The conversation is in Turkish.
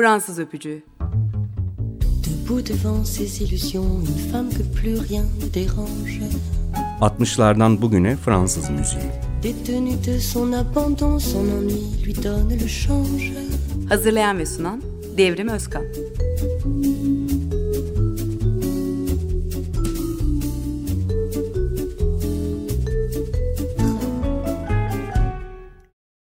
Fransız öpücüğü. Debout devant ses illusions, une femme que plus rien ne dérange. 60'lardan bugüne Fransız müziği. Détenue de son abandon, son ennui lui donne le change. Hazırlayan ve sunan Devrim Özkan.